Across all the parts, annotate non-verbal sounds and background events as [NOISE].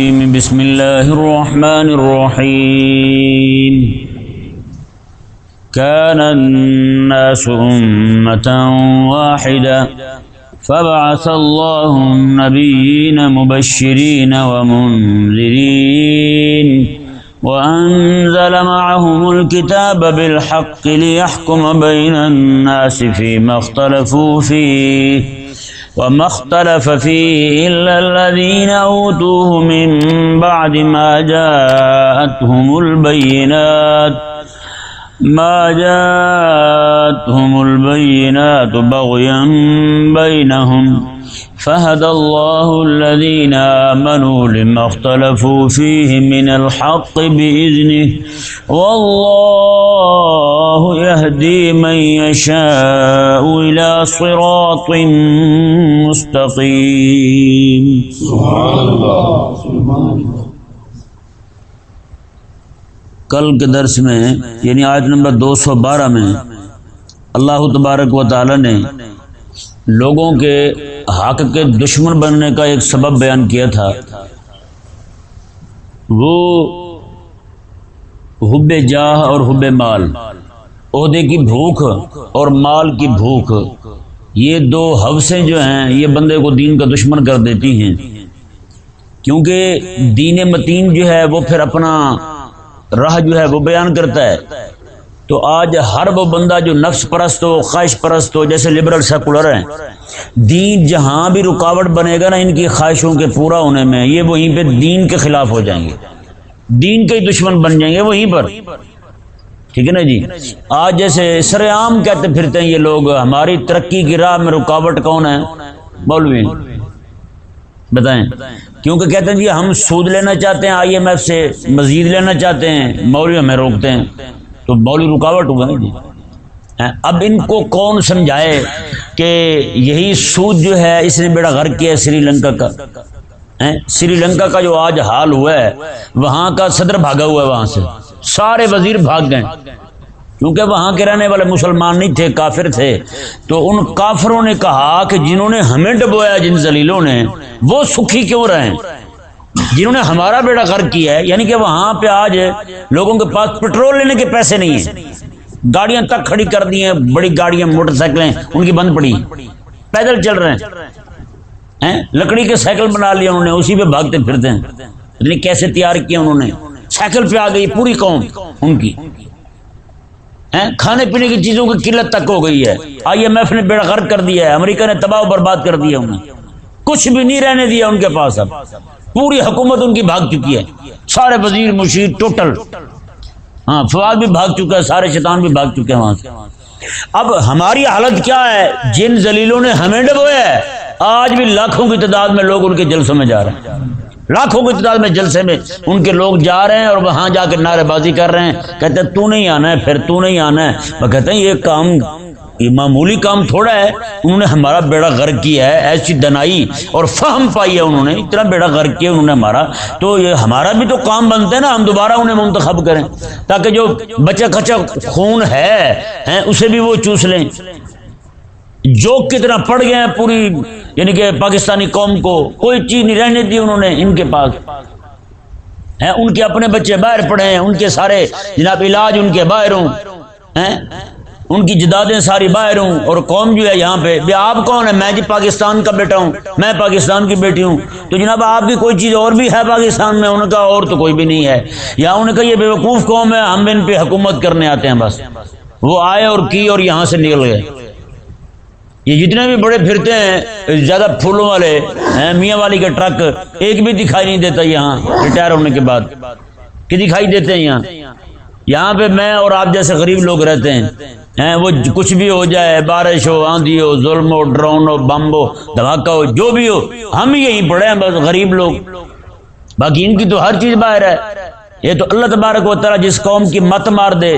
بسم الله الرحمن الرحيم. كان الناس أمة واحدة. فبعث الله النبيين مبشرين ومنذرين. وأنزل معهم الكتاب بالحق ليحكم بين الناس فيما اختلفوا فيه. وما اختلف فيه إلا الذين أوتوه من بعد ما جاءتهم البينات، ما جاءتهم البينات بغيا بينهم. فهدى الله الذين آمنوا لما اختلفوا فيه من الحق بإذنه والله يهدي من يشاء إلى صراط مستقيم سبحان الله کل کے درس میں یعنی آیت نمبر دو سو بارہ میں، اللہ تبارک و تعالی نے لوگوں کے حق کے دشمن بننے کا ایک سبب بیان کیا تھا۔ وہ حب جاہ اور حب مال، عہدے کی بھوک اور مال کی بھوک۔ یہ دو حوثیں جو ہیں، یہ بندے کو دین کا دشمن کر دیتی ہیں۔ کیونکہ دین متین جو ہے، وہ پھر اپنا راہ جو ہے، وہ بیان کرتا ہے۔ تو آج ہر وہ بندہ جو نفس پرست ہو، خواہش پرست ہو، جیسے لبرل سیکولر ہیں، دین جہاں بھی رکاوٹ بنے گا نا، ان کی خواہشوں کے پورا ہونے میں یہ وہیں پہ دین کے خلاف ہو جائیں گے۔ دین کے ہی دشمن بن جائیں گے وہیں پر۔ ٹھیک ہے نا جی؟ آج جیسے سر عام کہتے پھرتے ہیں یہ لوگ، ہماری ترقی کی راہ میں رکاوٹ کون ہے؟ مولوی، بتائیں۔ کیونکہ کہتے ہیں جی ہم سود لینا چاہتے ہیں آئی ایم ایف سے مزید لینا چاہتے ہیں، مولوی ہمیں روکتے ہیں۔ تو مولوی رکاوٹ ہوا جی ہاں، اب ان کو کون سمجھائے کہ یہی سود جو ہے، اس نے بیڑا غرق کیا ہے سری لنکا کا۔ ہاں، سری لنکا کا جو آج حال ہوا ہے، وہاں کا صدر بھاگا ہوا ہے وہاں سے۔ سارے وزیر بھاگ گئے۔ کیونکہ وہاں کے رہنے والے مسلمان نہیں تھے، کافر تھے۔ تو ان کافروں نے کہا کہ جنہوں نے ہمیں ڈبویا، جن زلیلوں نے، وہ سکھی کیوں رہے جنہوں نے ہمارا بیڑا غرق کیا ہے یعنی کہ وہاں پہ آج لوگوں کے پاس پیٹرول لینے کے پیسے نہیں ہیں۔ گاڑیاں تک کھڑی کر دی ہیں، بڑی گاڑیاں، موٹر سائیکلیں، ان کی بند پڑی۔ پیدل چل رہے ہیں۔ لکڑی کے سائیکل بنا لیا انہوں نے، اسی پہ بھاگتے پھرتے ہیں۔ یعنی کیسے تیار کیا انہوں نے؟ سائیکل پہ آ گئی پوری قوم، ان کی۔ کھانے پینے کی چیزوں کی قلت تک ہو گئی ہے۔ آئی ایم ایف نے بیڑا غرق کر دیا ہے، امریکہ نے تباہ برباد کر دیا انہیں۔ کچھ بھی نہیں رہنے دیا ان کے پاس اب۔ پوری حکومت ان کی بھاگ چکی ہے۔ سارے وزیر، مشیر، ٹوٹل۔ ہاں فواد بھی بھاگ چکا ہے، سارے شیطان بھی بھاگ چکے ہیں وہاں سے۔ اب ہماری حالت کیا ہے؟ جن زلیلوں نے ہمیں ڈبویا ہے، آج بھی لاکھوں کی تعداد میں لوگ ان کے جلسوں میں جا رہے ہیں۔ لاکھوں کی تعداد میں جلسے میں ان کے لوگ جا رہے ہیں اور وہاں جا کے نعرے بازی کر رہے ہیں۔ کہتے ہیں، تو نہیں آنا ہے، پھر تو نہیں آنا ہے۔ وہ کہتے ہیں، یہ کام یہ معمولی کام تھوڑا ہے، انہوں نے ہمارا بیڑا غرق کیا ہے، ایسی دنائی اور فہم پائی ہے انہوں نے، اتنا بیڑا غرق کیا انہوں نے ہمارا۔ تو یہ ہمارا بھی تو کام بنتے ہیں نا، ہم دوبارہ انہیں منتخب کریں۔ تاکہ جو بچہ کچا خون ہے اسے بھی وہ چوس لیں۔ جو کتنا پڑ گئے ہیں پوری یعنی کہ پاکستانی قوم کو، کوئی چیز نہیں رہنے دی انہوں نے ان کے پاس۔ ہیں، ان کے اپنے بچے باہر پڑے ہیں، ان کے سارے جناب علاج ان کے باہر ہوں۔ ان کی جدادیں ساری باہر ہوں اور قوم جو ہے یہاں پہ آپ کون ہے؟ میں جی پاکستان کا بیٹا ہوں، میں پاکستان کی بیٹی ہوں۔ تو جناب آپ کی کوئی چیز اور بھی ہے پاکستان میں؟ ان کا اور تو کوئی بھی نہیں ہے۔ یا ان کا یہ بے وقوف قوم ہے، ہم ان پہ حکومت کرنے آتے ہیں بس۔ وہ آئے اور کی اور یہاں سے نکل گئے۔ یہ جتنے بھی بڑے پھرتے ہیں، زیادہ پھولوں والے ہیں، میاں والی کا ٹرک ایک بھی دکھائی نہیں دیتا یہاں، ریٹائر ہونے کے بعد۔ کہ دکھائی دیتے ہیں یہاں؟ یہاں پہ میں اور آپ جیسے غریب لوگ رہتے ہیں وہ کچھ بھی ہو جائے، بارش ہو، آندھی ہو، ظلم ہو، ڈرون ہو، بم ہو، دھماکہ ہو، جو بھی ہو، ہم یہیں پڑے ہیں بس غریب لوگ۔ باقی ان کی تو ہر چیز باہر ہے۔ یہ تو اللہ تبارک و تعالیٰ جس قوم کی مت مار دے۔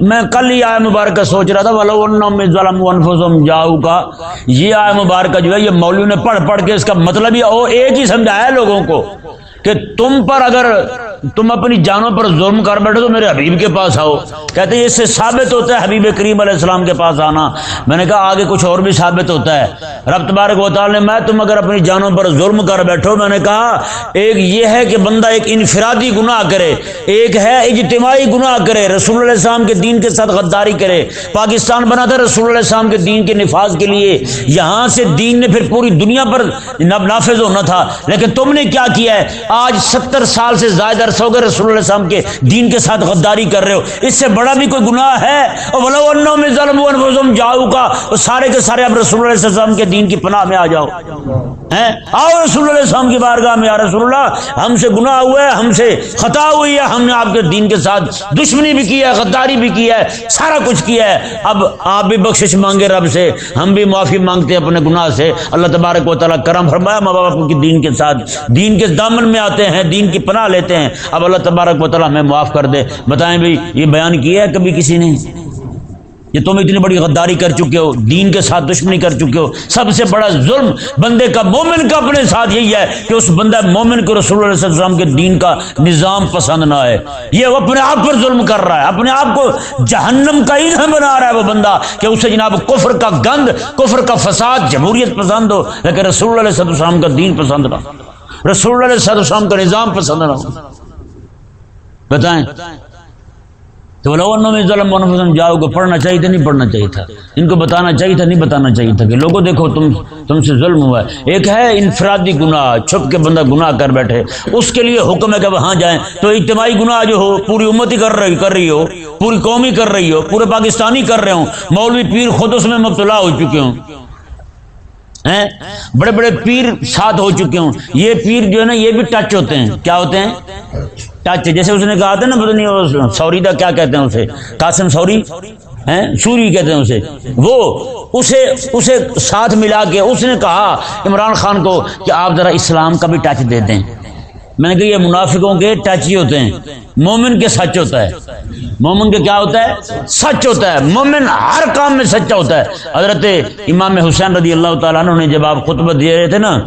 میں کل ہی آئے مبارکہ سوچ رہا تھا ظلم جاؤ کا یہ آئے مبارکہ جو ہے، یہ مولوی نے پڑھ پڑھ کے اس کا مطلب ہی ایک ہی سمجھایا لوگوں کو کہ تم پر اگر تم اپنی جانوں پر ظلم کر بیٹھے تو میرے حبیب کے پاس آؤ۔ کہتے ہیں اس سے ثابت ہوتا ہے حبیب کریم علیہ السلام کے پاس آنا۔ میں نے کہا آگے کچھ اور بھی ثابت ہوتا ہے۔ رب تبارک و تعالی نے میں تم اگر اپنی جانوں پر ظلم کر بیٹھو، میں نے کہا ایک یہ ہے کہ بندہ ایک انفرادی گناہ کرے، ایک ہے اجتماعی گناہ کرے، رسول اللہ السلام کے دین کے ساتھ غداری کرے۔ پاکستان بنا تھا رسول اللہ السلام کے دین کے نفاذ کے لیے۔ یہاں سے دین نے پھر پوری دنیا پر نافذ ہونا تھا۔ لیکن تم نے کیا کیا ہے؟ آج ستر سال سے زائد عرصہ ہو گئے رسول اللہ السلام کے دین کے ساتھ غداری کر رہے ہو۔ اس سے بڑا بھی کوئی گناہ ہے؟ جاؤ کا اور سارے کے سارے اب رسول اللہ وسلم کے دین کی پناہ میں آ جاؤ۔ آؤ رسول اللہ السلام کی بارگاہ میں، یا رسول اللہ، ہم سے گناہ ہوا ہے، ہم سے خطا ہوئی ہے، ہم نے آپ کے دین کے ساتھ دشمنی بھی کی ہے، غداری بھی کی ہے، سارا کچھ کیا ہے۔ اب آپ بھی بخشش مانگے رب سے، ہم بھی معافی مانگتے ہیں اپنے گناہ سے۔ اللہ تبارک و تعالیٰ کرم فرمایا ماں باپ کی دین کے ساتھ۔ دین کے دامن میں آتے ہیں، دین کی پناہ لیتے ہیں۔ اب اللہ تبارک و تعالیٰ ہمیں معاف کر دے۔ بتائیں بھائی، یہ بیان کیا ہے کبھی کسی نے؟ یہ تم اتنی بڑی غداری کر چکے ہو، دین کے ساتھ دشمنی کر چکے ہو۔ سب سے بڑا ظلم بندے کا، مومن کا اپنے ساتھ یہی ہے کہ اس بندہ مومن کو رسول اللہ علیہ وسلم کے دین کا نظام پسند نہ آئے۔ یہ وہ اپنے آپ پر ظلم کر رہا ہے، اپنے آپ کو جہنم کا ایندھن بنا رہا ہے وہ بندہ کہ اسے جناب کفر کا گند، کفر کا فساد، جمہوریت پسند ہو، لیکن رسول اللہ علیہ وسلم کا دین پسند نہ رسول اللہ علیہ وسلم کا نظام پسند نہ ہو۔ بتائیں۔ تو میں ظلم جاؤ گے، پڑھنا چاہیے تھا، نہیں پڑھنا چاہیے تھا۔ ان کو بتانا چاہیے تھا، نہیں بتانا چاہیے تھا کہ لوگوں دیکھو، تم تم سے ظلم ہوا ہے۔ ایک ہے انفرادی گناہ، چھپ کے بندہ گناہ کر بیٹھے۔ اس کے لیے حکم ہے کہ وہاں جائیں۔ تو اجتماعی گناہ جو ہو، پوری امت ہی کر رہی کر رہی ہو۔ پوری قومی کر رہی ہو، پورے پاکستانی کر رہے ہوں۔ مولوی پیر خود اس میں مبتلا ہو چکے ہوں۔ بڑے بڑے پیر ساتھ ہو چکے ہوں۔ یہ پیر جو ہے نا، یہ بھی ٹچ ہوتے ہیں۔ کیا ہوتے ہیں؟ ٹچ جیسے اس نے کہا تھا نا، پتہ نہیں سوری دا کیا کہتے ہیں اسے؟ قاسم سوری؟ سوری کہتے ہیں اسے۔ وہ اسے اسے ساتھ ملا کے اس نے کہا، عمران خان کو کہ آپ ذرا اسلام کا بھی ٹچ دے دیں۔ میں نے کہا، یہ منافقوں کے ٹچ ہی ہوتے ہیں۔ مومن کے سچ ہوتا ہے۔ مومن کے کیا ہوتا ہے؟ سچ ہوتا ہے۔ مومن ہر کام میں سچا ہوتا ہے۔ حضرت امام حسین رضی اللہ تعالیٰ عنہ نے جب آپ خطبہ دے رہے تھے نا،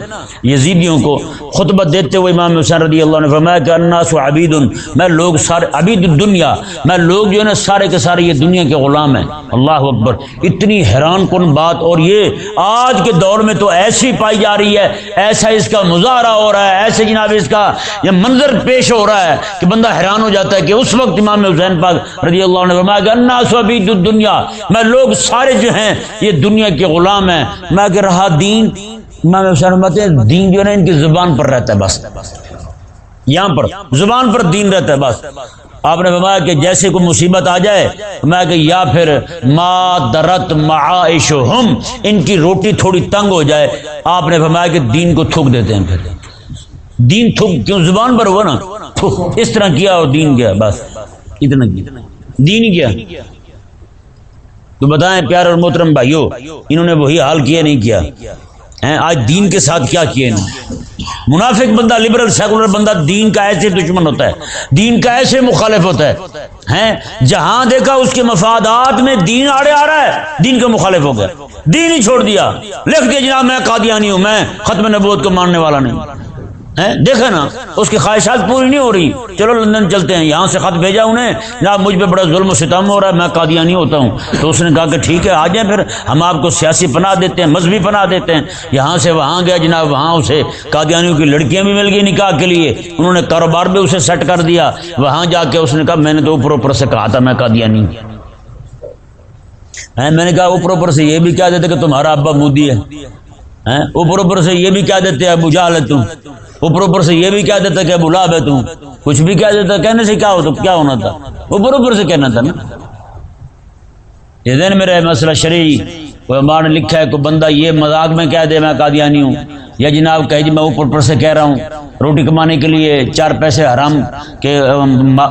یزیدیوں کو خطبہ دیتے ہوئے امام حسین رضی اللہ نے فرمایا کہ الناس عبید میں لوگ سارے، عبید الدنیا، میں لوگ جو ہے نا سارے کے سارے یہ دنیا کے غلام ہیں۔ اللہ اکبر۔ اتنی حیران کن بات۔ اور یہ آج کے دور میں تو ایسی پائی جا رہی ہے، ایسا اس کا مظاہرہ ہو رہا ہے، ایسے جناب اس کا یہ منظر پیش ہو رہا ہے کہ بندہ حیران بیان ہو جاتا ہے کہ اس وقت امام حسین پاک رضی اللہ نے فرمایا کہ الناس عبید الدنیا، میں لوگ سارے جو ہیں، یہ دنیا کے غلام ہیں۔ میں کہ رہا دین، امام حسین فرماتے ہیں، دین جو ہے نا، ان کی زبان پر رہتا ہے بس۔ یہاں پر زبان پر دین رہتا ہے بس۔ آپ نے فرمایا کہ جیسے کوئی مصیبت آ جائے، میں کہ یا پھر ما درت معائش ہم ان کی روٹی تھوڑی تنگ ہو جائے۔ آپ نے فرمایا کہ دین کو تھوک دیتے ہیں پھر۔ دین تھوک کیوں؟ زبان پر ہوا نا؟ اس طرح کیا اور دین گیا بس، اتنا کیا۔ دین کیا۔ تو بتائیں پیار اور محترم بھائیو، انہوں نے وہی حال کیا نہیں کیا؟ آج دین کے ساتھ کیا کیے منافق بندہ لبرل سیکولر بندہ، دین کا ایسے دشمن ہوتا ہے۔ دین کا ایسے مخالف ہوتا ہے۔ جہاں دیکھا اس کے مفادات میں دین آڑے آ رہا ہے، دین کا مخالف ہو گیا۔ دین ہی چھوڑ دیا۔ لکھ دیا جناب، میں قادیانی ہوں، میں ختم نبوت کو ماننے والا نہیں۔ دیکھے نا، اس کی خواہشات پوری نہیں ہو رہی۔ چلو لندن چلتے ہیں، یہاں سے خط بھیجا انہیں۔ جناب مجھ پہ بڑا ظلم و ستم ہو رہا ہے، میں قادیانی ہوتا ہوں۔ تو اس نے کہا کہ ٹھیک ہے، آ جائیں پھر۔ ہم آپ کو سیاسی پناہ دیتے ہیں، مذہبی پناہ دیتے ہیں۔ یہاں سے وہاں گیا جناب، وہاں اسے قادیانیوں کی لڑکیاں بھی مل گئی نکاح کے لیے۔ انہوں نے کاروبار بھی اسے سیٹ کر دیا۔ وہاں جا کے اس نے کہا، میں نے تو اوپر اوپر سے کہا تھا، میں قادیانی میں نے کہا، اوپر اوپر سے یہ بھی کیا دیتے کہ تمہارا ابا مودی ہے۔ اوپر اوپر سے یہ بھی کیا دیتے، ابو جال تم اوپر اوپر سے یہ بھی کہہ دیتا کہ بلا بے تم کچھ بھی کہہ دیتا، کہنے سے کیا ہوتا کیا ہونا تھا؟ اوپر اوپر سے کہنا تھا نا۔ یہ دن میرے مسئلہ شریع ماں نے لکھا ہے، کوئی بندہ یہ مذاق میں کہہ دے، میں قادیانی ہوں۔ یا جناب کہے جی میں اوپر اوپر سے کہہ رہا ہوں، روٹی کمانے کے لیے چار پیسے حرام کے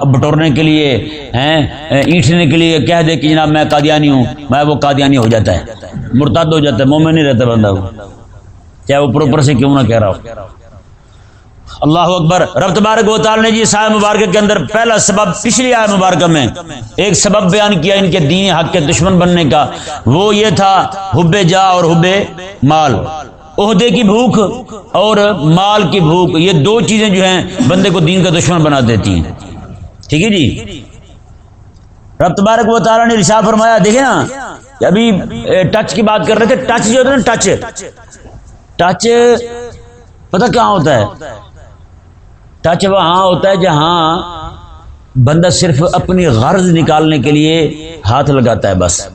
بٹورنے کے لیے، ہیں اینٹنے کے لیے کہہ دے کہ جناب میں قادیانی ہوں، میں وہ قادیانی ہو جاتا ہے۔ مرتاد ہو جاتا ہے، مومن نہیں رہتا بندہ وہ۔ چاہے اوپر اوپر سے کیوں نہ کہہ رہا ہو؟ اللہ اکبر، رب تبارک و تعالی نے جی سایہ مبارکہ کے اندر پہلا سبب پچھلی آئے مبارکہ میں ایک سبب بیان کیا ان کے دین حق کے دشمن بننے کا، وہ یہ تھا حب جا اور حب مال۔ عہدے کی بھوک اور مال کی بھوک، یہ دو چیزیں جو ہیں بندے کو دین کا دشمن بنا دیتی ہیں۔ ٹھیک ہے جی؟ رب تبارک و تعالیٰ نے رشا فرمایا دیکھے نا ابھی ٹچ کی بات کر رہے تھے، ٹچ جو ہوتا ہے نا، ٹچ۔ ٹچ پتہ کیا ہوتا ہے؟ ٹچ وہاں ہوتا ہے جہاں بندہ صرف اپنی غرض نکالنے کے لیے ہاتھ لگاتا ہے بس۔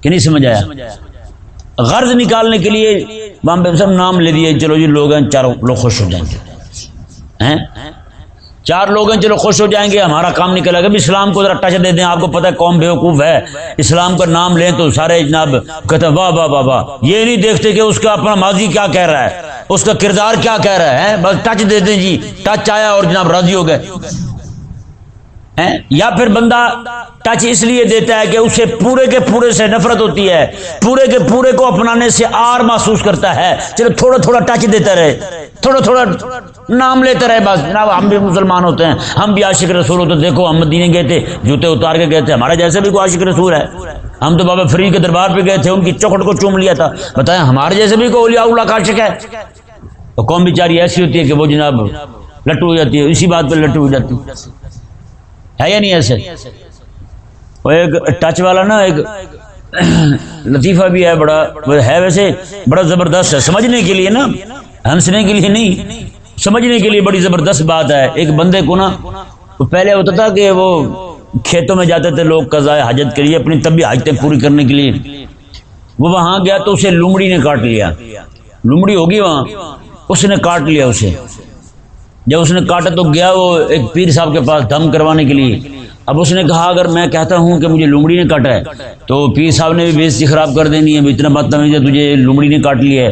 کہ نہیں سمجھ آیا؟ غرض نکالنے کے لیے وہاں سب نام لے دیے، چلو جی لوگ ہیں، چاروں لوگ خوش ہو جائیں گے۔ چار لوگ ہیں چلو خوش ہو جائیں گے، ہمارا کام نکلے گا۔ اسلام کو ذرا ٹچ دے دیں، آپ کو پتا قوم بیوقوف ہے۔ اسلام کا نام لیں تو سارے جناب کہتے ہیں، واہ واہ واہ واہ۔ یہ نہیں دیکھتے کہ اس کا اپنا ماضی کیا کہہ رہا ہے، اس کا کردار کیا کہہ رہا ہے، بس ٹچ دے دیں جی۔ ٹچ آیا اور جناب راضی ہو گئے۔ یا پھر بندہ ٹچ اس لیے دیتا ہے کہ اسے پورے کے پورے سے نفرت ہوتی ہے، پورے کے پورے کو اپنانے سے آر محسوس کرتا ہے۔ چلو تھوڑا تھوڑا ٹچ دیتا رہے، تھوڑا تھوڑا نام لیتے رہے بس۔ جناب، ہم بھی مسلمان ہوتے ہیں، ہم بھی عاشق رسول ہوتے دیکھو، ہم مدینے گئے تھے، جوتے اتار کے گئے تھے۔ ہمارے جیسے بھی کوئی عاشق رسول ہے۔ ہم تو بابا فرید کے دربار پہ گئے تھے، ان کی چوکھٹ کو چوم لیا تھا۔ بتائیں، ہمارے جیسے بھی کوئی اللہ کا عاشق ہے؟ قوم بیچاری ایسی ہوتی ہے کہ وہ جناب لٹو ہو جاتی ہے، اسی بات پہ لٹو ہو جاتی ہے۔ یا نہیں ایسے؟ وہ ایک ٹچ والا نا، ایک لطیفہ بھی ہے، بڑا ہے ویسے، بڑا زبردست ہے۔ سمجھنے کے لیے نا ہنسنے کے لیے نہیں، سمجھنے کے لیے بڑی زبردست بات ہے۔ ایک بندے کو نا پہلے ہوتا تھا کہ وہ کھیتوں میں جاتے تھے، لوگ قضاء حاجت کے لیے، اپنی طبی حاجتیں پوری کرنے کے لیے۔ وہ وہاں گیا تو اسے لومڑی نے کاٹ لیا۔ لومڑی ہوگی وہاں، اس نے کاٹ لیا اسے۔ جب اس نے کاٹا تو گیا وہ ایک پیر صاحب کے پاس دم کروانے کے لیے۔ اب اس نے کہا، اگر میں کہتا ہوں کہ مجھے لومڑی نے کاٹا ہے، تو پیر صاحب نے بھی بےزتی خراب کر دینی ہے۔ اتنا بات ہے تجھے لومڑی نے کاٹ لی ہے۔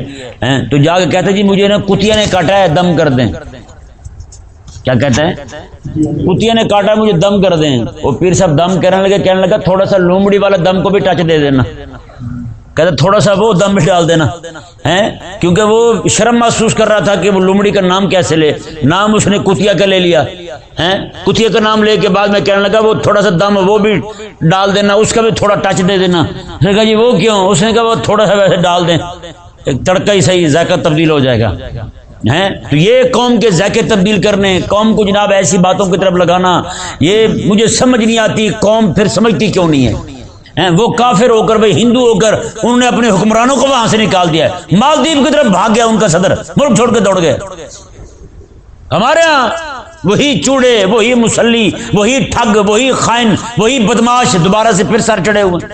تو جا کے کہتا جی مجھے نا کتیا نے کاٹا ہے، دم کر دیں۔ کیا کہتا ہے؟ کتیا نے کاٹا ہے، مجھے دم کر دیں۔ وہ پیر صاحب دم کرنے لگے، کہنے لگا، تھوڑا سا لومڑی والا دم کو بھی ٹچ دے دینا۔ کہتے تھوڑا سا وہ دم بھی ڈال دینا ہے کیونکہ وہ شرم محسوس کر رہا تھا کہ وہ لومڑی کا نام کیسے لے؟ نام اس نے کتیا کا لے لیا ہے کتیا کا نام لے کے بعد میں کہنے لگا وہ تھوڑا سا دم وہ بھی ڈال دینا، اس کا بھی تھوڑا ٹچ دے دینا۔ اس نے کہا جی وہ کیوں؟ اس نے کہا وہ تھوڑا سا ویسے ڈال دیں۔ ایک تڑکا ہی صحیح ذائقہ تبدیل ہو جائے گا تو یہ قوم کے ذائقے تبدیل کرنے، قوم کو جناب ایسی باتوں کی طرف لگانا، یہ مجھے سمجھ نہیں آتی، قوم پھر سمجھتی کیوں نہیں ہے؟ وہ کافر ہو کر بھائی ہندو ہو کر، انہوں نے اپنے حکمرانوں کو وہاں سے نکال دیا مالدیپ کی طرف بھاگ گیا ان کا صدر، ملک چھوڑ کے دوڑ گئے۔ ہمارے ہاں وہی چوڑے، وہی مسلی، وہی ٹھگ، وہی خائن، وہی بدماش دوبارہ سے پھر سر چڑھے ہوئے۔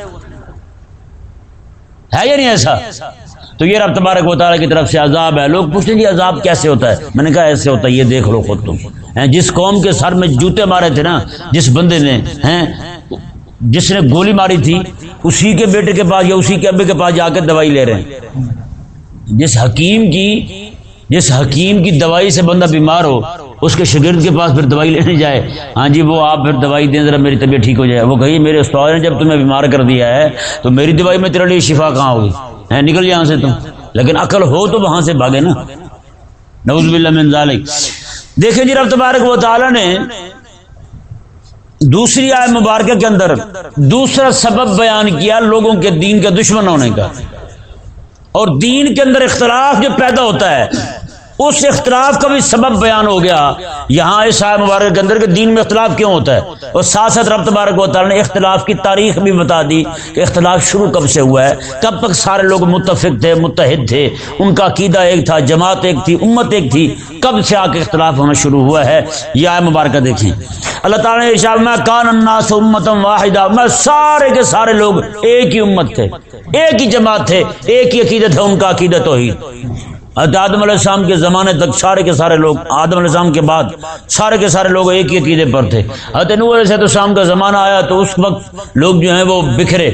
ہے یا نہیں ایسا؟ تو یہ رب تبارک و تعالیٰ کی طرف سے عذاب ہے۔ لوگ پوچھتے جی عذاب کیسے ہوتا ہے؟ میں نے کہا ایسے ہوتا ہے، یہ دیکھ لو خود تم۔ جس قوم کے سر میں جوتے مارے تھے نا، جس بندے نے، ہیں جس نے گولی ماری تھی، اسی کے بیٹے کے پاس یا اسی کے ابے کے پاس جا کے دوائی لے رہے ہیں۔ جس حکیم کی، جس حکیم کی دوائی سے بندہ بیمار ہو، اس کے شگرد کے پاس پھر دوائی لینے جائے۔ ہاں جی وہ آپ پھر دوائی دیں، ذرا میری طبیعت ٹھیک ہو جائے۔ وہ کہیے، میرے استاد نے جب تمہیں بیمار کر دیا ہے، تو میری دوائی میں تیرے لیے شفا کہاں ہوگی؟ ہے نکل یہاں سے تم۔ لیکن عقل ہو تو وہاں سے بھاگے نا۔ نوز باللہ من ذالک۔ دیکھیں جی رب تبارک و تعالی نے دوسری آئے مبارکہ کے اندر دوسرا سبب بیان کیا لوگوں کے دین کا دشمن ہونے کا اور دین کے اندر اختلاف جو پیدا ہوتا ہے اس اختلاف کا بھی سبب بیان ہو گیا۔ یہاں اس آئے مبارک کے اندر کے دین میں اختلاف کیوں ہوتا ہے؟ اور ساتھ ساتھ رب تبارک و تعالیٰ نے اختلاف کی تاریخ بھی بتا دی کہ اختلاف شروع کب سے ہوا ہے؟ کب تک سارے لوگ متفق تھے، متحد تھے؟ ان کا عقیدہ ایک تھا، جماعت ایک تھی، امت ایک تھی۔ کب سے آ کے اختلاف ہونا شروع ہوا ہے؟ یہ آئے مبارکہ دیکھیں اللہ تعالیٰ نے ارشاد میں کان الناس امتم واحدہ، میں سارے کے سارے لوگ ایک ہی امت تھے، ایک ہی جماعت تھے، ایک ہی عقیدت ہے ان کا عقیدت توحید۔ حضرت آدم علیہ السلام کے زمانے تک سارے کے سارے لوگ، آدم علیہ السلام کے بعد سارے کے سارے لوگ ایک ہی عقیدے پر تھے۔ حضرت نو علیہ السلام کا زمانہ آیا تو اس وقت لوگ جو ہیں وہ بکھرے۔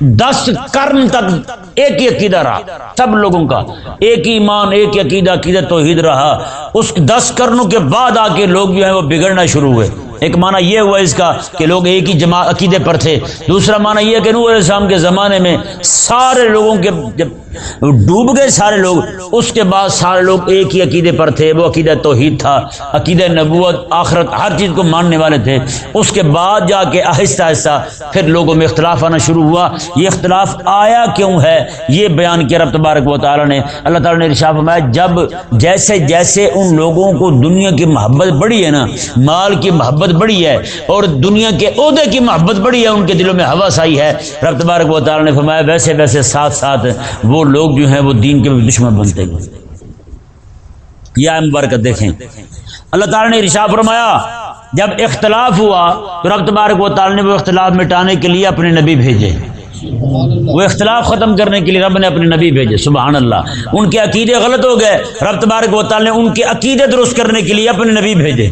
دس کرن تک ایک ہی عقیدہ رہا، سب لوگوں کا۔ ایک ہی ایمان، ایک ہی عقیدہ عقیدہ توحید رہا۔ اس دس کرنوں کے بعد آ کے لوگ جو ہیں وہ بگڑنا شروع ہوئے۔ ایک معنی یہ ہوا اس کا کہ لوگ ایک ہی جماع عقیدے پر تھے۔ دوسرا معنی یہ کہ نور علیہ السلام کے زمانے میں سارے لوگوں کے جب ڈوب گئے سارے لوگ۔ اس کے بعد سارے لوگ ایک ہی عقیدے پر تھے۔ وہ عقیدہ توحید تھا۔ عقیدہ نبوت، آخرت، ہر چیز کو ماننے والے تھے۔ اس کے بعد جا کے آہستہ آہستہ پھر لوگوں میں اختلاف آنا شروع ہوا۔ یہ اختلاف آیا کیوں ہے؟ یہ بیان کیا رب تبارک و تعالیٰ نے۔ اللہ تعالیٰ نے رشاف فرمایا، جب جیسے جیسے ان لوگوں کو دنیا کی محبت بڑی ہے نا، مال کی محبت بڑی ہے اور دنیا کے عہدے کی محبت بڑی ہے، ان کے دلوں میں ہوا سائی ہے۔ رب تبارک و تعالیٰ نے فرمایا، ویسے ویسے ساتھ ساتھ وہ لوگ جو ہیں وہ دین کے دشمن بنتے گئے یا مبارکت دیکھیں۔ اللہ تعالیٰ نے رشا فرمایا، جب اختلاف ہوا تو رب تبارک و تعالیٰ نے وہ اختلاف مٹانے کے لیے اپنے نبی بھیجے۔ وہ اختلاف ختم کرنے کے لیے رب نے اپنے نبی بھیجے۔ سبحان اللہ۔ ان کے عقیدے غلط ہو گئے۔ رب تبارک و تعالیٰ نے ان کے عقیدے درست کرنے کے لیے اپنے نبی بھیجے۔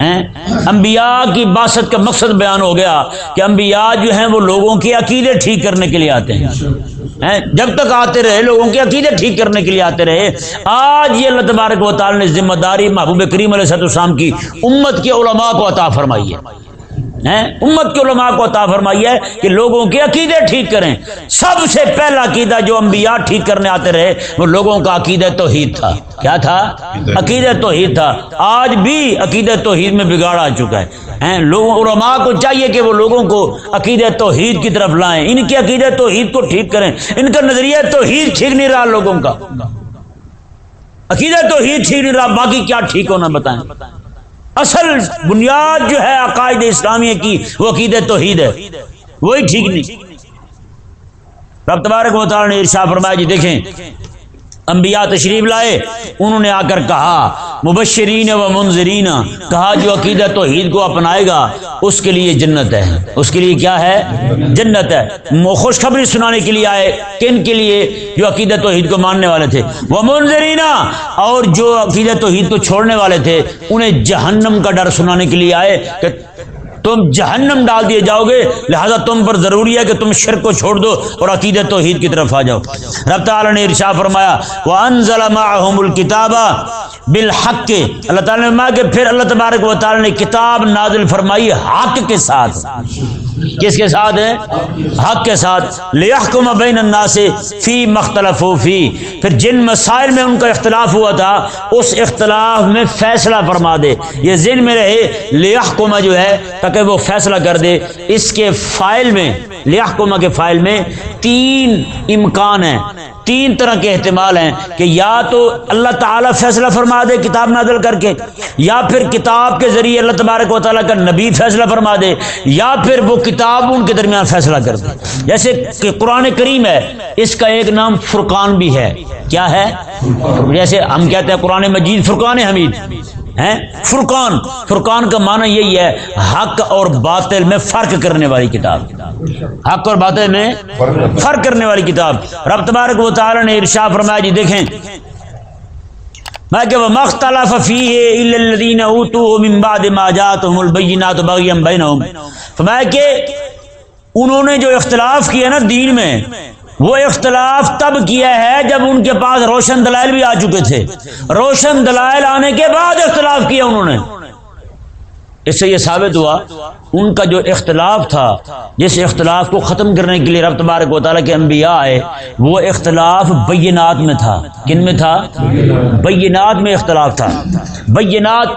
انبیاء کی باست کا مقصد بیان ہو گیا کہ انبیاء جو ہیں وہ لوگوں کے عقیدے ٹھیک کرنے کے لیے آتے ہیں۔ جب تک آتے رہے لوگوں کے عقیدے ٹھیک کرنے کے لیے آتے رہے، آج یہ اللہ تبارک و تعالی نے ذمہ داری محبوب کریم علیہ السلام کی امت کے علماء کو عطا فرمائی ہے۔ امت کے علماء کو عطا فرمائی ہے کہ لوگوں کے عقیدے ٹھیک کریں۔ سب سے پہلا عقیدہ جو انبیاء ٹھیک کرنے آتے رہے، وہ لوگوں کا عقیدہ توحید تھا۔ کیا تھا؟ عقیدہ توحید تھا۔ آج بھی عقیدہ توحید میں بگاڑ آ چکا ہے۔ لوگوں، علماء کو چاہیے کہ وہ لوگوں کو عقیدہ توحید کی طرف لائیں۔ ان کے عقیدہ توحید کو ٹھیک کریں۔ ان کا نظریہ توحید ٹھیک نہیں رہا لوگوں کا۔ عقیدہ توحید ٹھیک نہیں رہا، باقی کیا ٹھیک ہونا بتائیں؟ اصل بنیاد جو ہے عقائد اسلامیہ کی، وہ عقید توحید ہے۔ وہی ٹھیک نہیں۔ رب تبارک و تعالی نے ارشاد فرمایا جی دیکھیں انبیاء تشریف لائے، انہوں نے آ کر کہا، مبشرین و منظرین کہا جو عقیدہ توحید کو اپنائے گا، اس کے لیے جنت ہے۔ اس کے لیے کیا ہے؟ جنت ہے۔ خوشخبری سنانے کے لیے آئے کن کے لیے جو عقیدہ توحید کو ماننے والے تھے۔ وہ منظرینا اور جو عقیدہ توحید کو چھوڑنے والے تھے، انہیں جہنم کا ڈر سنانے کے لیے آئے کہ تم جہنم ڈال دیے جاؤ گے لہذا تم پر ضروری ہے کہ تم شرک کو چھوڑ دو اور عقید توحید کی طرف آ جاؤ۔ رب تعالی نے ارشا فرمایا وہ انزل معهم الكتاب بالحق۔ کے اللہ تعالیٰ نے کہ پھر اللہ تبارک و تعالیٰ نے کتاب نازل فرمائی حق کے ساتھ۔ کس کے ساتھ ہے حق کے ساتھ لیحکم بین الناس فی مختلف فی پھر جن مسائل میں ان کا اختلاف ہوا تھا، اس اختلاف میں فیصلہ فرما دے۔ یہ ذہن میں رہے لیحکم جو ہے، تاکہ وہ فیصلہ کر دے۔ اس کے فائل میں لیحکم کے فائل میں تین امکان ہیں، تین طرح کے احتمال ہیں کہ یا تو اللہ تعالیٰ فیصلہ فرما دے کتاب نازل کر کے، یا پھر کتاب کے ذریعے اللہ تبارک و تعالیٰ کا نبی فیصلہ فرما دے، یا پھر وہ کتاب ان کے درمیان فیصلہ کر دے۔ جیسے کہ قرآن کریم ہے، اس کا ایک نام فرقان بھی ہے۔ کیا ہے؟ جیسے ہم کہتے ہیں قرآن مجید فرقان حمید۔ فرقان. فرقان کا معنی یہی ہے، حق اور باطل میں فرق کرنے والی کتاب۔ حق اور باطل میں فرق کرنے والی کتاب۔ رب تبارک و تعالی نے ارشا فرمایا جی دیکھیں۔ میں کہ وہ مختلف فیہ الذین اوتوه من بعد ما جاءتهم فرمایا کہ انہوں نے جو اختلاف کیا نا دین میں وہ اختلاف تب کیا ہے جب ان کے پاس روشن دلائل بھی آ چکے تھے۔ روشن دلائل آنے کے بعد اختلاف کیا انہوں نے۔ اس سے یہ ثابت ہوا، ان کا جو اختلاف تھا، جس اختلاف کو ختم کرنے کے لیے رب تبارک و تعالیٰ کے انبیاء آئے، وہ اختلاف بینات میں تھا۔ کن میں تھا؟ بینات میں اختلاف تھا۔ بینات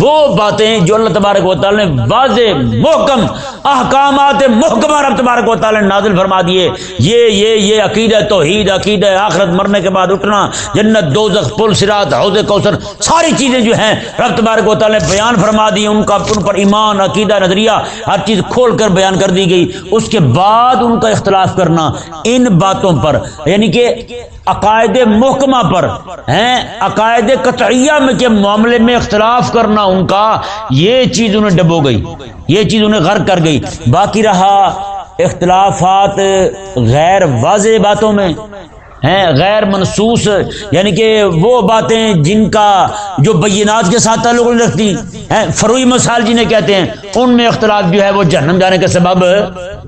وہ باتیں جو اللہ تبارک و تعالیٰ نے واضح، محکم، احکامات محکمہ رب تبارک و تعالیٰ نے نازل فرما دیے۔ یہ یہ یہ عقید توحید عقید آخرت، مرنے کے بعد اٹھنا، جنت، دوزخ، پل، سرات، حوض کوثر، ساری چیزیں جو ہیں، رب تبارک و تعالیٰ نے بیان فرما دی، ان کا ان پر ایمان، عقیدہ، نظریہ ہر چیز کھول کر بیان کر دی گئی۔ اس کے بعد ان کا اختلاف کرنا ان باتوں پر یعنی کہ عقائد محکمہ پر، ہیں؟ عقائد قطعیہ میں کے معاملے میں اختلاف کرنا ان کا، یہ چیز انہیں ڈبو گئی، یہ چیز انہیں غرق کر گئی۔ باقی رہا اختلافات غیر واضح باتوں میں۔ ہیں، غیر منسوس یعنی کہ وہ باتیں جن کا جو بینات کے ساتھ تعلق نہیں رکھتی ہیں۔ فروئی مسائل جنہیں کہتے ہیں، ان میں اختلاف جو ہے وہ جہنم جانے کا سبب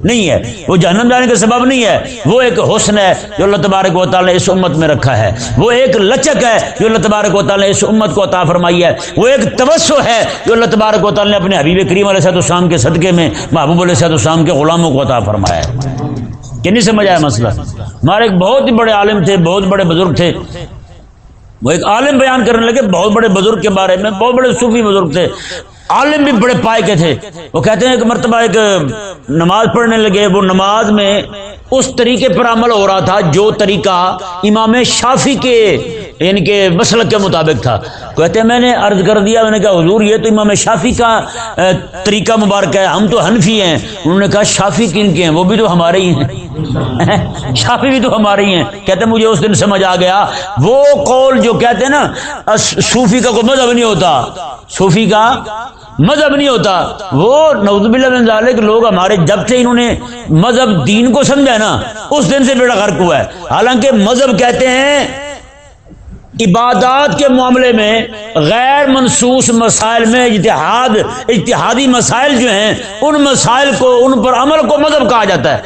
نہیں ہے۔ وہ جہنم جانے کا سبب نہیں ہے۔ وہ ایک حسن ہے جو اللہ تبارک و تعالیٰ نے اس امت میں رکھا ہے۔ وہ ایک لچک ہے جو اللہ تبارک و تعالیٰ نے اس امت کو عطا فرمائی ہے۔ وہ ایک توسع ہے جو اللہ تبارک و تعالیٰ نے اپنے حبیب کریم علیہ السلام کے صدقے میں، محبوب علیہ السلام کے غلاموں کو عطا فرمایا ہے۔ کہ نہیں سمجھ آیا مسئلہ؟ ہمارے ایک بہت ہی بڑے عالم تھے، بہت بڑے بزرگ تھے۔ وہ ایک عالم بیان کرنے لگے بہت بڑے بزرگ کے بارے میں، بہت بڑے صوفی بزرگ تھے۔ عالم بھی بڑے پائے کے تھے۔ وہ کہتے ہیں کہ مرتبہ ایک نماز پڑھنے لگے، وہ نماز میں اس طریقے پر عمل ہو رہا تھا جو طریقہ امام شافی کے یعنی کہ مسلک کے مطابق تھا۔ کہتے ہیں، میں نے عرض کر دیا، میں نے کہا، حضور، یہ تو امام شافی کا طریقہ مبارک ہے، ہم تو حنفی ہیں۔ انہوں نے کہا شافی کن کے ہیں؟ وہ بھی تو ہمارے ہی ہیں۔ [LAUGHS] شافی بھی تو ہمارے ہی ہیں۔ کہتے ہیں مجھے اس دن سمجھ آ گیا۔ وہ قول جو کہتے ہیں نا صوفی کا کوئی مذہب نہیں ہوتا۔ صوفی کا مذہب نہیں ہوتا۔ وہ نوز ذالک، لوگ ہمارے جب سے انہوں نے مذہب دین کو سمجھا نا، اس دن سے بیڑا غرق ہوا ہے۔ حالانکہ مذہب کہتے ہیں، عبادات کے معاملے میں غیر منسوس مسائل میں اتحاد اتحادی مسائل جو ہیں، ان مسائل کو، ان پر عمل کو مذہب کہا جاتا ہے۔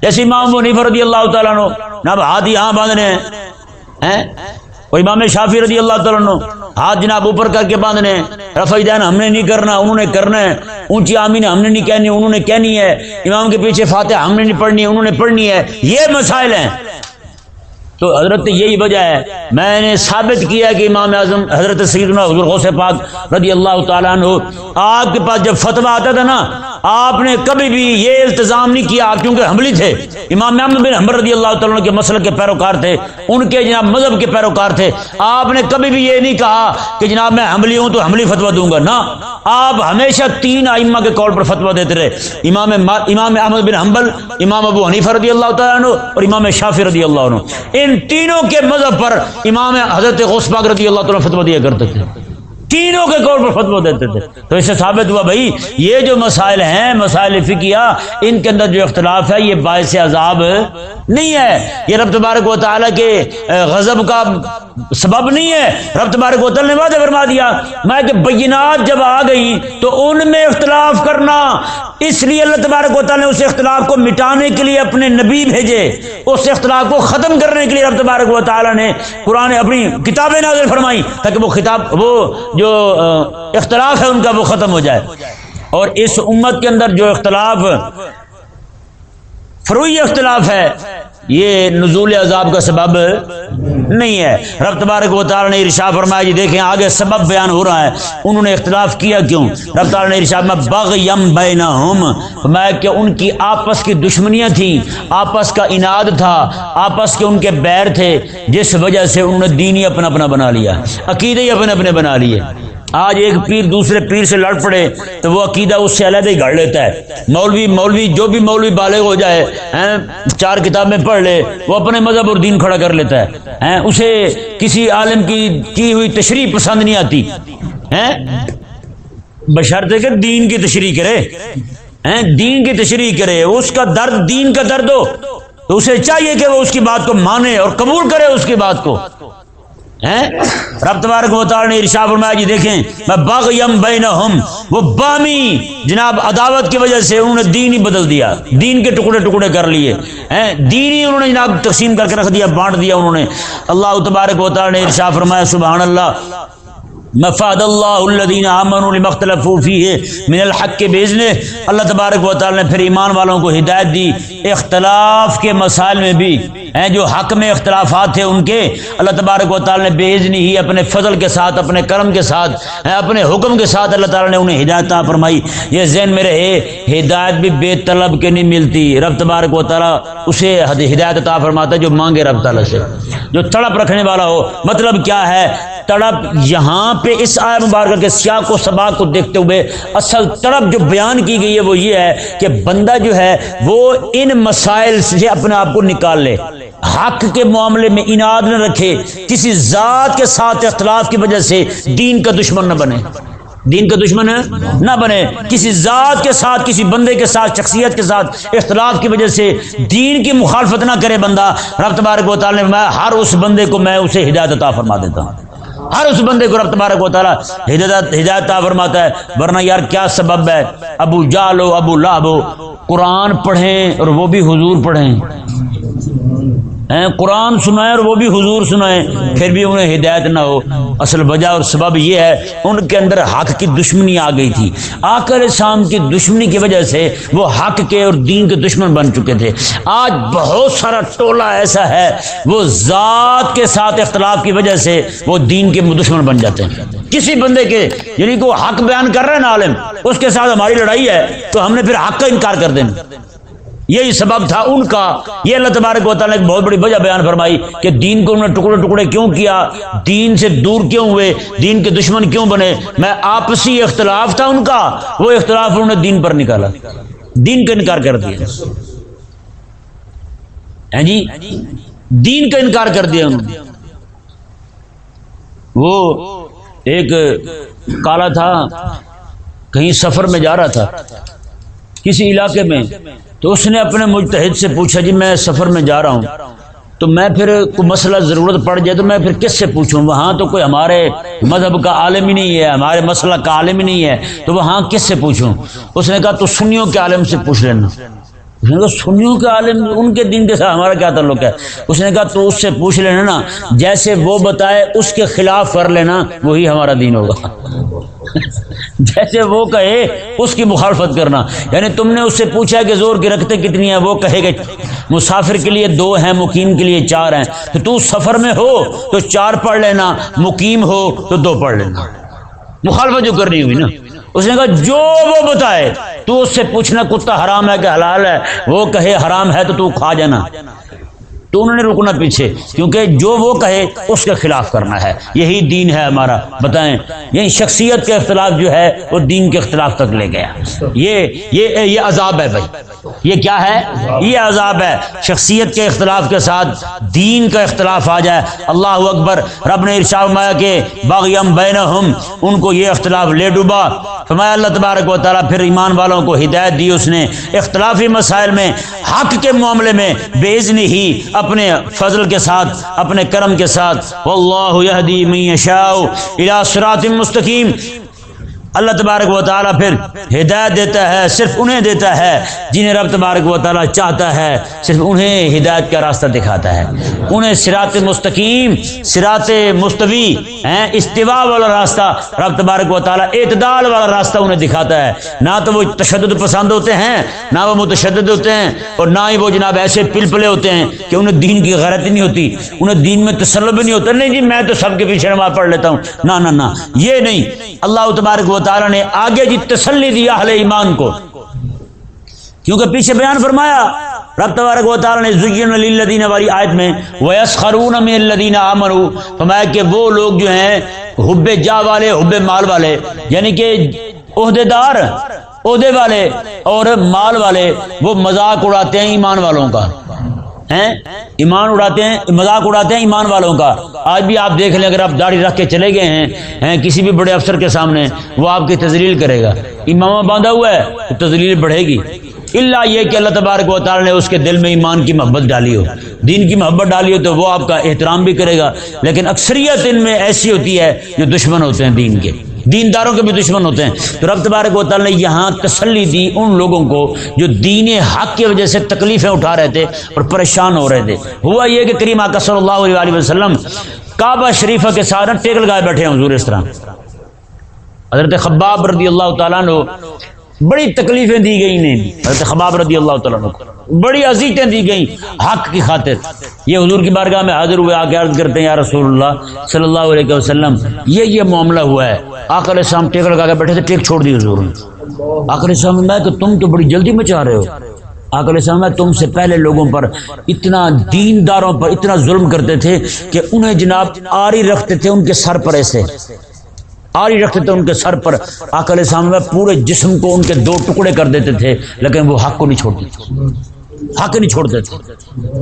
جیسے امام ونیف رضی اللہ تعالیٰ نہ ہاتھ یہاں باندھنے ہیں وہ امام شافی رضی اللہ تعالیٰ ہاتھ جناب اوپر کر کے باندھنے رفع دین ہم نے نہیں کرنا، انہوں نے کرنا ہے۔ اونچی آمین ہم نے نہیں کہنی، انہوں نے کہنی ہے۔ امام کے پیچھے فاتح ہم نے نہیں پڑھنی، انہوں نے پڑھنی ہے۔ یہ مسائل ہیں۔ تو حضرت یہی وجہ ہے۔ میں نے ثابت کیا کہ امام اعظم حضرت سیدنا حضور غوث پاک رضی اللہ تعالیٰ عنہ، آپ کے پاس جب فتوا آتا تھا نا آپ نے کبھی بھی یہ التظام نہیں کیا کیونکہ حملی تھے۔ امام احمد بن حمر رضی اللہ تعالیٰ کے مسئلہ کے پیروکار تھے۔ ان کے جناب مذہب کے پیروکار تھے۔ آپ نے کبھی بھی یہ نہیں کہا کہ جناب میں حملی ہوں تو حملی فتوا دوں گا۔ نہ، آپ ہمیشہ تین ائمہ کے کال پر فتوا دیتے رہے۔ امام امام احمد بن حنبل، امام ابو حنیفہ رضی اللہ تعالیٰ عنہ اور امام شافی رضی اللہ عنہ۔ ان تینوں کے مذہب پر امام حضرت غوث پاک رضی اللہ تعالیٰ فتوا دیا کرتے تھے۔ تینوں کے کور پر فتوا دیتے تھے۔ تو اس سے ثابت ہوا بھائی، یہ جو مسائل ہیں، مسائل فکیہ ان کے اندر جو اختلاف ہے، یہ باعث عذاب نہیں ہے۔ یہ رب تبارک و تعالیٰ کے غضب کا سبب نہیں ہے۔ رب تبارک و تعالیٰ نے وعدہ فرما دیا۔ میں کہ بینات جب آ گئی، تو ان میں اختلاف کرنا۔ اس لیے اللہ تبارک و تعالیٰ نے اس اختلاف کو مٹانے کے لیے اپنے نبی بھیجے۔ اس اختلاف کو ختم کرنے کے لیے رب تبارک و تعالیٰ نے قرآن اپنی کتابیں نازل فرمائی تاکہ وہ خطاب، وہ جو اختلاف ہے ان کا وہ ختم ہو جائے۔ اور اس امت کے اندر جو اختلاف، فروئی اختلاف ہے یہ نزول عذاب کا سبب نہیں ہے۔ رب تبارک و تعالی نے ارشاد فرمایا جی دیکھیں آگے سبب بیان ہو رہا ہے۔ انہوں نے اختلاف کیا کیوں؟ رب تعالی نے ارشاد میں بغیم بینہم۔ فرمایا کہ ان کی آپس کی دشمنیاں تھیں، آپس کا اناد تھا، آپس کے ان کے بیر تھے، جس وجہ سے انہوں نے دینی اپنا اپنا بنا لیا، عقیدے اپنے اپنے بنا لیے۔ آج ایک پیر دوسرے پیر سے لڑ پڑے، تو وہ عقیدہ اس سے علیحدہ ہی گھڑ لیتا ہے۔ مولوی مولوی، جو بھی مولوی بالغ ہو جائے چار کتابیں پڑھ لے، وہ اپنے مذہب اور دین کھڑا کر لیتا ہے۔ اسے کسی عالم کی کی ہوئی تشریح پسند نہیں آتی۔ بشرط کہ دین کی تشریح کرے۔ دین کی تشریح کرے، اس کا درد دین کا درد ہو۔ تو اسے چاہیے کہ وہ اس کی بات کو مانے اور قبول کرے اس کی بات کو۔ رب تبارک و تعالی نے ارشاد فرمایا جی دیکھیں، میں بغیم بینہم، وہ بامی جناب عداوت کی وجہ سے انہوں نے دین ہی بدل دیا، دین کے ٹکڑے ٹکڑے کر لیے دین ہی انہوں نے جناب تقسیم کر کے رکھ دیا، بانٹ دیا انہوں نے۔ اللہ تبارک و تعالی نے ارشاد فرمایا، سبحان اللہ مفاد اللہ الذین آمنوا لمختلفوا فیہ من الحق کے بیزنے اللہ تبارک و تعالی نے پھر ایمان والوں کو ہدایت دی اختلاف کے مسائل میں بھی ہیں جو حق میں اختلافات تھے ان کے اللہ تبارک و تعالی نے بے اذنی ہی اپنے فضل کے ساتھ اپنے کرم کے ساتھ اپنے حکم کے ساتھ اللہ تعالی نے انہیں ہدایت فرمائی یہ ذہن میں رہے ہدایت بھی بے طلب کے نہیں ملتی رب تبارک و تعالی اسے ہدایت عطا فرماتا ہے جو مانگے رب تعالی سے جو تڑپ رکھنے والا ہو مطلب کیا ہے تڑپ یہاں پہ اس آئے مبارکہ کے سیاق و سبا کو دیکھتے ہوئے اصل تڑپ جو بیان کی گئی ہے وہ یہ ہے کہ بندہ جو ہے وہ ان مسائل سے اپنے آپ کو نکال لے، حق کے معاملے میں اناد نہ رکھے، کسی ذات کے ساتھ اختلاف کی وجہ سے دین کا دشمن نہ بنے۔ دین کا دشمن نہ بنے، کسی ذات کے ساتھ، کسی بندے کے ساتھ، شخصیت کے ساتھ اختلاف کی وجہ سے دین کی مخالفت نہ کرے بندہ۔ رب تبارک و تعالی میں ہر اس بندے کو میں اسے ہدایت عطا فرما دیتا ہوں۔ ہر اس بندے کو رب تبارک و تعالیٰ ہدایت ہدایت فرماتا ہے۔ ورنہ یار کیا سبب ہے؟ ابو جالو ابو لابو قرآن پڑھیں اور وہ بھی حضور پڑھیں۔ قرآن سنائے اور وہ بھی حضور سنائے پھر بھی انہیں ہدایت نہ ہو۔ اصل وجہ اور سبب یہ ہے، ان کے اندر حق کی دشمنی آ گئی تھی۔ آکر شام کی دشمنی کی وجہ سے وہ حق کے اور دین کے دشمن بن چکے تھے۔ آج بہت سارا ٹولہ ایسا ہے، وہ ذات کے ساتھ اختلاف کی وجہ سے وہ دین کے دشمن بن جاتے ہیں۔ کسی بندے کے یعنی کہ وہ حق بیان کر رہے ہیں نا عالم، اس کے ساتھ ہماری لڑائی ہے، تو ہم نے پھر حق کا انکار کر دینا۔ یہی سبب تھا ان کا۔ یہ اللہ تبارک و تعالیٰ نے بہت بڑی وجہ بیان فرمائی کہ دین کو انہوں نے ٹکڑے ٹکڑے کیوں کیا؟ دین سے دور کیوں ہوئے؟ دین کے دشمن کیوں بنے؟ میں آپسی اختلاف تھا ان کا، وہ اختلاف انہوں نے دین پر نکالا۔ دین کا انکار کر دیا۔ ہاں جی؟ دین کا انکار کر دیا انہوں نے۔ وہ ایک کالا تھا، کہیں سفر میں جا رہا تھا۔ کسی علاقے میں تو اس نے اپنے متحد سے پوچھا جی میں سفر میں جا رہا ہوں۔ تو میں پھر کوئی مسئلہ ضرورت پڑ جائے تو میں پھر کس سے پوچھوں؟ وہاں تو کوئی ہمارے مذہب کا عالم ہی نہیں ہے، ہمارے مسئلہ کا عالم ہی نہیں ہے۔ تو وہاں کس سے پوچھوں؟ اس نے کہا، تو سنیوں کے عالم سے پوچھ لینا۔ اس نے کہا، سنیوں کے عالم، ان کے دین کے ساتھ ہمارا کیا تعلق ہے؟ اس نے کہا، تو اس سے پوچھ لینا نا، جیسے وہ بتائے اس کے خلاف کر لینا، وہی ہمارا دین ہوگا۔ جیسے وہ کہے، اس کی مخالفت کرنا۔ یعنی تم نے اس سے پوچھا کہ زور کی رکھتے کتنی ہیں؟ وہ کہے گا مسافر کے لیے دو ہیں، مقیم کے لیے چار ہیں۔ تو تو سفر میں ہو تو چار پڑھ لینا، مقیم ہو تو دو پڑھ لینا۔ مخالفت جو کرنی ہوئی نا۔ اس نے کہا، جو وہ بتائے، تو اس سے پوچھنا کتا حرام ہے کہ حلال ہے۔ وہ کہے، حرام ہے تو تو کھا جانا۔ تو انہوں نے رکنا پیچھے، کیونکہ جو وہ کہے اس کے خلاف کرنا ہے۔ یہی دین ہے ہمارا۔ بتائیں یعنی شخصیت کے اختلاف جو ہے وہ دین کے اختلاف تک لے گیا۔ یہ یہ یہ عذاب ہے بھائی۔ یہ کیا ہے؟ یہ عذاب ہے۔ شخصیت کے اختلاف کے ساتھ دین کا اختلاف آ جائے۔ اللہ اکبر، رب نے ارشاد فرمایا کہ باغیم بینہم، ان کو یہ اختلاف لے ڈوبا۔ فرمایا اللہ تبارک و تعالیٰ پھر ایمان والوں کو ہدایت دی اس نے اختلافی مسائل میں، حق کے معاملے میں بے ہی اپنے فضل کے ساتھ، اپنے کرم کے ساتھ۔ واللہ یہدی من یشاء الى صراط مستقیم۔ اللہ تبارک و تعالیٰ پھر ہدایت دیتا ہے، صرف انہیں دیتا ہے جنہیں رب تبارک و تعالیٰ چاہتا ہے، صرف انہیں ہدایت کا راستہ دکھاتا ہے۔ انہیں سرات مستقیم سرات مستوی، ہیں استوا والا راستہ رب تبارک و تعالیٰ اعتدال والا راستہ انہیں دکھاتا ہے۔ نہ تو وہ تشدد پسند ہوتے ہیں، نہ وہ متشدد ہوتے ہیں اور نہ ہی وہ جناب ایسے پل پلے ہوتے ہیں کہ انہیں دین کی غیرت نہیں ہوتی، انہیں دین میں تسلب نہیں ہوتا۔ نہیں جی میں تو سب کے پیچھے نماز پڑھ لیتا ہوں۔ نہ نہ، یہ نہیں۔ اللہ تبارک و تعالیٰ نے آگے جی تسلی دی اہل ایمان کو۔ کیونکہ پیچھے بیان فرمایا، رب تبارک و تعالی نے زین للذین والی آیت میں، ویسخرون من الذین آمنوا، فرمایا کہ وہ لوگ جو ہیں، حب جا والے، حب مال والے یعنی کہ عہدے دار، عہدے والے اور مال والے، وہ مذاق اڑاتے ہیں ایمان والوں کا۔ ایمان اڑاتے ہیں، مذاق اڑاتے ہیں ایمان والوں کا۔ آج بھی آپ دیکھ لیں، اگر آپ داڑھی رکھ کے چلے گئے ہیں کسی بھی بڑے افسر کے سامنے، وہ آپ کی تزلیل کرے گا۔ امامہ باندھا ہوا ہے، تو تزلیل بڑھے گی۔ اللہ یہ کہ اللہ تبارک و تعالی نے اس کے دل میں ایمان کی محبت ڈالی ہو۔ دین کی محبت ڈالی ہو، تو وہ آپ کا احترام بھی کرے گا۔ لیکن اکثریت ان میں ایسی ہوتی ہے جو دشمن ہوتے ہیں دین کے۔ دینداروں کے بھی دشمن ہوتے ہیں۔ تو رب تبارک و تعالی نے یہاں تسلی دی ان لوگوں کو جو دین حق کی وجہ سے تکلیفیں اٹھا رہے تھے اور پریشان ہو رہے تھے۔ ہوا یہ کہ کریم آقا صلی اللہ علیہ وسلم کعبہ شریفہ کے ساتھ ٹیک لگائے بیٹھے ہیں۔ حضور اس طرح۔ حضرت خباب رضی اللہ تعالیٰ نے بڑی تکلیفیں دی گئی انہیں۔ حضرت خباب رضی اللہ تعالیٰ نے بڑی عزیتیں دی گئیں حق کی خاطر۔ یہ حضور کی بارگاہ میں حاضر ہوئے آ کے عرض کرتے ہیں، یا رسول اللہ صلی اللہ علیہ وسلم، یہ یہ معاملہ ہوا ہے۔ آکر شام ٹیک لگا کے بیٹھے تھے، ٹیک چھوڑ دی حضور نے۔ آکر شام میں کہ تم تو بڑی جلدی میں چاہ رہے ہو۔ آکر شام میں تم سے پہلے لوگوں پر اتنا دینداروں پر اتنا ظلم کرتے تھے کہ انہیں جناب آری رکھتے تھے ان کے سر پر ایسے۔ آری رکھتے تھے ان کے سر پر۔ آکل سامنے پورے جسم کو ان کے دو ٹکڑے کر دیتے تھے، لیکن وہ حق کو نہیں چھوڑتے۔ تھے حق نہیں چھوڑتے تھے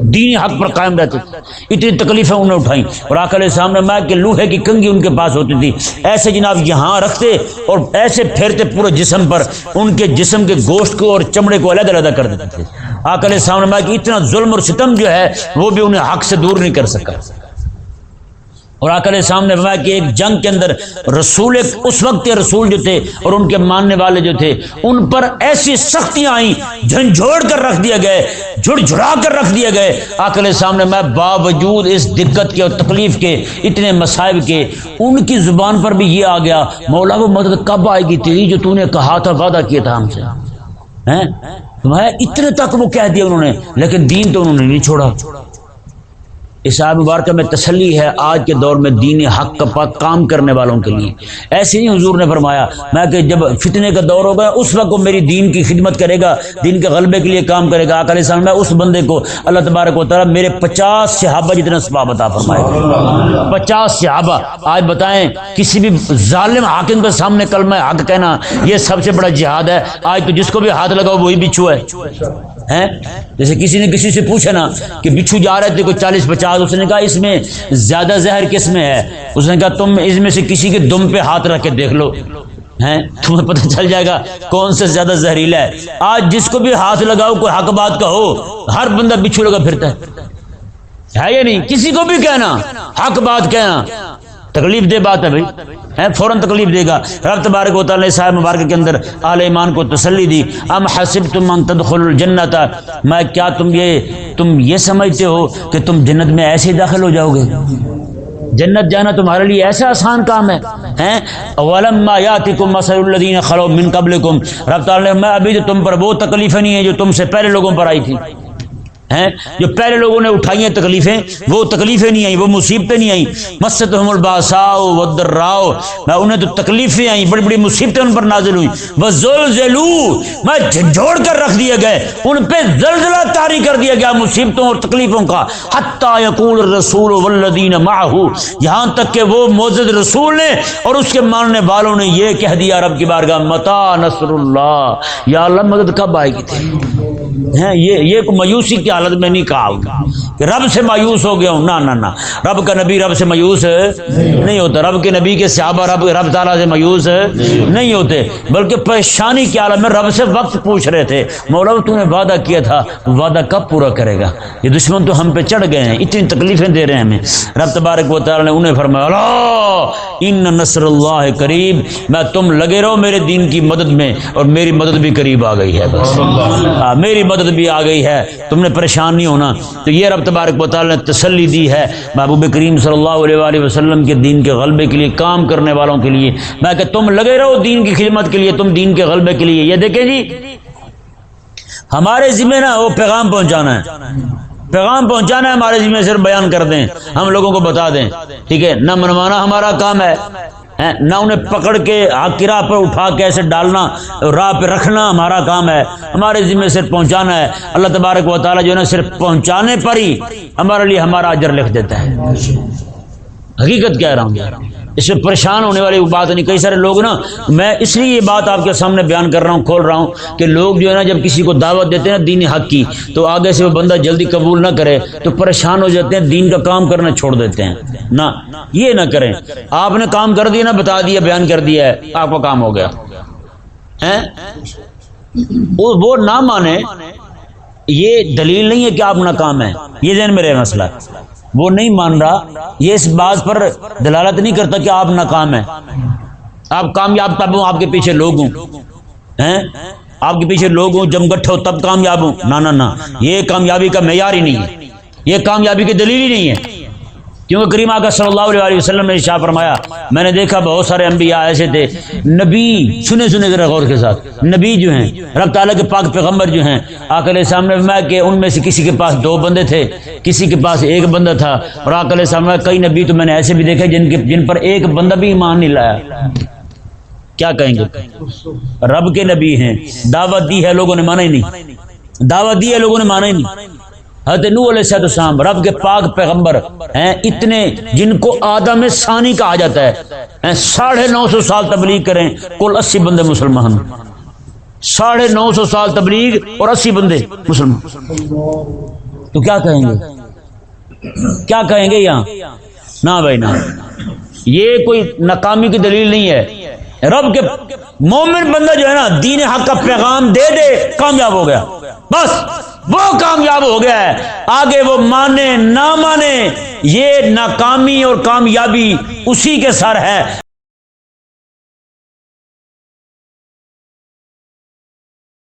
دینی حق پر قائم رہتے۔ تھے اتنی تکلیفیں انہیں اٹھائیں۔ اور آکل سامنے میں کہ لوہے کی کنگی ان کے پاس ہوتی تھی۔ ایسے جناب یہاں رکھتے اور ایسے پھیرتے پورے جسم پر ان کے جسم کے گوشت کو اور چمڑے کو علیحدہ علیحدہ کر دیتے تھے۔ آکل سامنے میں کہ اتنا ظلم اور ستم جو ہے وہ بھی انہیں حق سے دور نہیں کر سکا۔ اور آکر سامنے فرمایا کہ ایک جنگ کے اندر رسول اس وقت کے رسول جو تھے اور ان کے ماننے والے جو تھے، ان پر ایسی سختیاں آئیں، جھنجھوڑ کر رکھ دیا گئے جھڑ جھڑا کر رکھ دیا گئے۔ آکر سامنے میں باوجود اس دقت کے اور تکلیف کے، اتنے مصائب کے، ان کی زبان پر بھی یہ آ گیا، مولا وہ مدد کب آئے گی؟ تیری جو تو نے کہا تھا، وعدہ کیا تھا ہم سے؟ اتنے تک وہ کہہ دیا انہوں نے، لیکن دین تو انہوں نے نہیں چھوڑا۔ اس مبارکہ میں تسلی ہے آج کے دور میں دین حق کا پاک کام کرنے والوں کے لیے۔ ایسے نہیں حضور نے فرمایا، میں کہ جب فتنے کا دور ہوگا، اس وقت وہ میری دین کی خدمت کرے گا، دین کے غلبے کے لیے کام کرے گا۔ آکر سال میں اس بندے کو اللہ تبارک و تعالیٰ میرے پچاس صحابہ جتنا سباب عطا فرمائے۔ گا پچاس صحابہ، آج بتائیں، کسی بھی ظالم حاکم کے سامنے کلمہ حق کہنا، یہ سب سے بڑا جہاد ہے۔ آج تو جس کو بھی ہاتھ لگاؤ، وہی بچھو ہے۔ جیسے کسی نے کسی سے پوچھا نا کہ بچھو جا رہے تھے کوئی چالیس پچاس ساتھ اس نے کہا اس میں زیادہ زہر کس میں ہے؟ اس نے کہا تم اس میں سے کسی کے دم پہ ہاتھ رکھ کے دیکھ لو۔ ہیں؟ تمہیں پتہ چل جائے گا کون سے زیادہ زہریلا ہے۔ آج جس کو بھی ہاتھ لگاؤ، کوئی حق بات کا ہو ہر بندہ بچھو لگا پھرتا ہے یا نہیں؟ کسی کو بھی کہنا، حق بات کہنا۔ تکلیف دے بات ہے بھائی۔ فوراً تکلیف دے گا۔ رب تبارک و تعالی صاحب مبارک کے اندر آل ایمان کو تسلی دی۔ ام حسب تم ان تدخل الجنت میں، کیا تم یہ تم یہ سمجھتے ہو کہ تم جنت میں ایسے داخل ہو جاؤ گے؟ جنت جانا تمہارے لیے ایسا آسان کام ہے۔ ہیں اولم یاتکم مثل الذین خلو من قبلکم۔ رب تعالی میں ابھی تو تم پر وہ تکلیفیں نہیں ہیں جو تم سے پہلے لوگوں پر آئی تھی۔ ہیں؟ جو پہلے لوگوں نے اٹھائی ہیں تکلیفیں، وہ تکلیفیں نہیں آئیں، وہ مصیبتیں نہیں آئیں۔ مسد ہم الباساؤ میں انہیں تو تکلیفیں آئیں، بڑی بڑی مصیبتیں ان پر نازل ہوئی وہ زلزلو میں جھنجھوڑ کر رکھ دیا گئے، ان پہ زلزلہ تاری کر دیا گیا مصیبتوں اور تکلیفوں کا۔ حتی یقول الرسول والذین معہو یہاں تک کہ وہ موزد رسول نے اور اس کے ماننے والوں نے یہ کہہ دیا رب کی بارگاہ، متا نصر اللہ یا اللہ مدد کب آئے گی تھی یہ یہ مایوسی کی حالت میں نہیں کہا۔ کہ رب سے مایوس ہو گیا ہوں۔ نہ نہ رب کا نبی رب سے مایوس نہیں ہوتا۔ رب کے نبی کے صحابہ رب رب تعالیٰ سے مایوس نہیں ہوتے۔ بلکہ پریشانی کی عالم میں رب سے وقت پوچھ رہے تھے۔ مولا تو نے وعدہ کیا تھا۔ وعدہ کب پورا کرے گا؟ یہ دشمن تو ہم پہ چڑھ گئے ہیں۔ اتنی تکلیفیں دے رہے ہیں ہمیں۔ رب تبارک و تعالیٰ نے انہیں فرمایا، اللہ، ان نصر اللہ قریب۔ میں تم لگے رہو میرے دین کی مدد میں اور میری مدد بھی قریب آ گئی ہے بس۔ میری مدد بھی آ گئی ہے۔ تم نے پریشان نہیں ہونا۔ تو یہ رب تبارک و تعالیٰ نے تسلی دی ہے۔ محبوب کریم صلی اللہ علیہ وآلہ وسلم کے دین کے غلبے کے لیے، کام کرنے والوں کے لیے۔ میں کہ تم لگے رہو دین کی خدمت کے لیے، تم دین کے غلبے کے لیے۔ یہ دیکھیں جی ہمارے ذمہ نا وہ پیغام پہنچانا ہے۔ پیغام پہنچانا ہے، ہمارے ذمہ صرف بیان کر دیں۔ ہم لوگوں کو بتا دیں۔ ٹھیک ہے نہ منوانا ہمارا کام ہے۔ نہ انہیں پکڑ کے راہ پر اٹھا کے ایسے ڈالنا، راہ پہ رکھنا ہمارا کام ہے۔ ہمارے ذمہ صرف پہنچانا ہے۔ اللہ تبارک و تعالیٰ جو ہے نا صرف پہنچانے پر ہی ہمارے لیے ہمارا اجر لکھ دیتا ہے۔ حقیقت کہہ رہا ہوں اس میں پریشان ہونے والی بات نہیں، کئی سارے لوگ نا، میں اس لیے یہ بات آپ کے سامنے بیان کر رہا ہوں، کھول رہا ہوں کہ لوگ جو ہے نا، جب کسی کو دعوت دیتے ہیں نا دین حق کی، تو آگے سے وہ بندہ جلدی قبول نہ کرے، تو پریشان ہو جاتے ہیں، دین کا کام کرنا چھوڑ دیتے ہیں۔ نہ، یہ نہ کریں۔ آپ نے کام کر دیا نا، بتا دیا، بیان کر دیا ہے، آپ کا کام ہو گیا۔ وہ نہ مانے، یہ دلیل نہیں ہے کہ آپ ناکام ہیں، یہ ذہن میں رہے مسئلہ۔ وہ نہیں مان رہا، یہ اس بات پر دلالت نہیں کرتا کہ آپ ناکام ہیں۔ آپ کامیاب تب ہوں، آپ کے پیچھے لوگ ہوں۔ آپ کے پیچھے لوگ ہوں، جم گٹھ ہو، تب کامیاب ہوں۔ نہ نہ، یہ کامیابی کا معیار ہی نہیں ہے۔ یہ کامیابی کی دلیل ہی نہیں ہے۔ کیونکہ کریم آقا صلی اللہ علیہ وسلم نے شاہ فرمایا، میں نے دیکھا بہت سارے انبیاء ایسے تھے، نبی سنے سنے ذرا غور کے ساتھ، نبی جو ہیں، رب تعالیٰ کے پاک پیغمبر جو ہیں آکل سامنے فرمایا کہ ان میں سے کسی کے پاس دو بندے تھے، کسی کے پاس ایک بندہ تھا، اور آکل سامنے کئی نبی تو میں نے ایسے بھی دیکھے جن کے جن پر ایک بندہ بھی ایمان نہیں لایا۔ کیا کہیں گے؟ رب کے نبی ہیں، دعوت دی ہے، لوگوں نے مانا ہی نہیں۔ دعوت دی ہے، لوگوں نے مانا ہی نہیں۔ حضرت نو علیہ صحت السلام رب کے پاک پیغمبر ہیں، اتنے جن کو آدم ثانی کہا جاتا ہے۔ ساڑھے نو سو سال تبلیغ کریں، کل اسی بندے مسلمان ساڑھے نو سو سال تبلیغ اور اسی بندے مسلمان۔ تو کیا کہیں گے؟ کیا کہیں گے یہاں؟ نہ بھائی، نہ۔ یہ کوئی ناکامی کی دلیل نہیں ہے۔ رب کے مومن بندہ جو ہے نا، دین حق کا پیغام دے دے، کامیاب ہو گیا۔ بس۔ وہ کامیاب ہو گیا ہے۔ آگے وہ مانے، نہ مانے، یہ ناکامی اور کامیابی اسی کے سر ہے۔